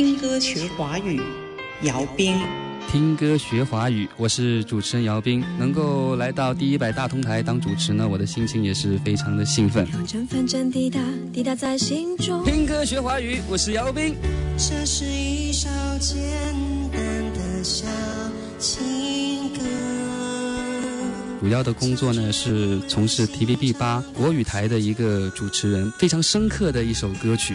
聽歌学华语，姚斌。听歌学华语，我是主持人姚斌，能够来到第一百大通台当主持呢，我的心情也是非常的兴奋。滴答滴答在心中。听歌学华语，我是姚斌。这是一首简单的小情歌。主要的工作呢是从事 TVB 八国语台的一个主持人，非常深刻的一首歌曲。